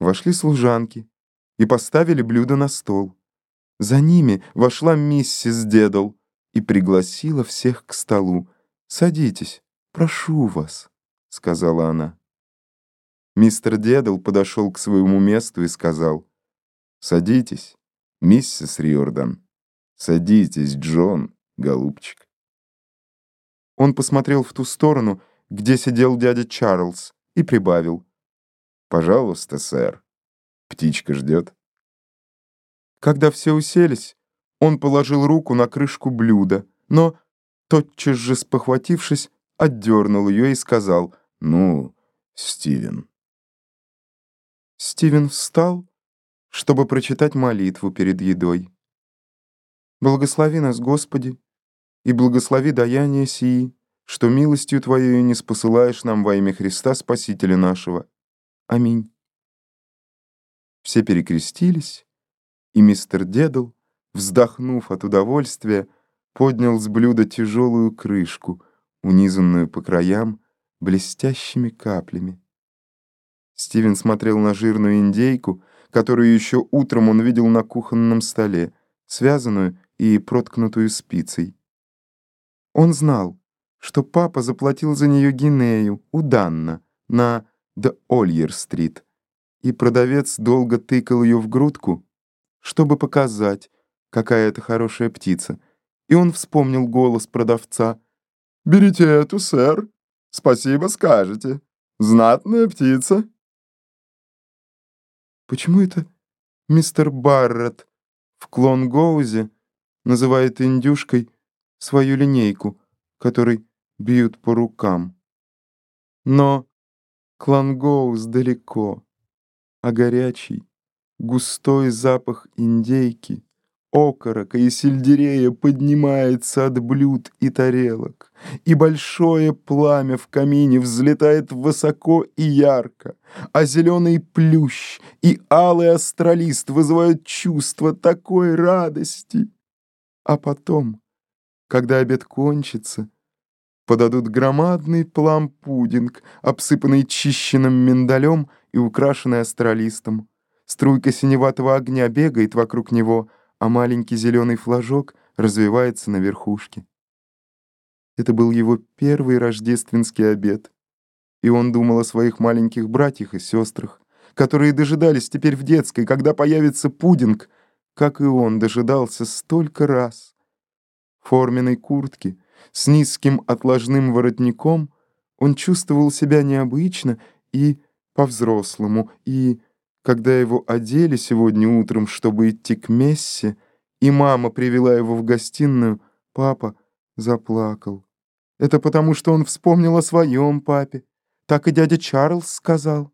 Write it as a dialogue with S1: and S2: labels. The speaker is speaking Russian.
S1: Вошли служанки и поставили блюдо на стол. За ними вошла миссис Дедал и пригласила всех к столу. «Садитесь, прошу вас», — сказала она. Мистер Дедал подошел к своему месту и сказал, «Садитесь, миссис Риордан. Садитесь, Джон, голубчик». Он посмотрел в ту сторону, где сидел дядя Чарльз, и прибавил, «Пожалуйста, сэр, птичка ждет». Когда все уселись, он положил руку на крышку блюда, но, тотчас же спохватившись, отдернул ее и сказал «Ну, Стивен». Стивен встал, чтобы прочитать молитву перед едой. «Благослови нас, Господи, и благослови даяние сии, что милостью Твоею не спосылаешь нам во имя Христа Спасителя нашего. Аминь». Все перекрестились, и мистер Дедл, вздохнув от удовольствия, поднял с блюда тяжелую крышку, унизанную по краям блестящими каплями. Стивен смотрел на жирную индейку, которую еще утром он видел на кухонном столе, связанную и проткнутую спицей. Он знал, что папа заплатил за нее гинею у Данна на Д. Ольер-стрит, и продавец долго тыкал ее в грудку, чтобы показать, какая это хорошая птица. И он вспомнил голос продавца. «Берите эту, сэр. Спасибо скажете. Знатная птица». Почему это мистер Барретт в Клонгоузе называет индюшкой свою линейку, которой бьют по рукам? Но Клонгоуз далеко, а горячий Густой запах индейки, окорока и сельдерея поднимается от блюд и тарелок, и большое пламя в камине взлетает высоко и ярко, а зеленый плющ и алый астролист вызывают чувство такой радости. А потом, когда обед кончится, подадут громадный плам-пудинг, обсыпанный чищенным миндалем и украшенный астролистом. Струйка синеватого огня бегает вокруг него, а маленький зеленый флажок развивается на верхушке. Это был его первый рождественский обед, и он думал о своих маленьких братьях и сестрах, которые дожидались теперь в детской, когда появится пудинг, как и он дожидался столько раз. В форменной куртке, с низким отложным воротником, он чувствовал себя необычно и по-взрослому, и когда его одели сегодня утром, чтобы идти к мессе, и мама привела его в гостиную, папа заплакал. Это потому, что он вспомнил о своем папе. Так и дядя Чарльз сказал.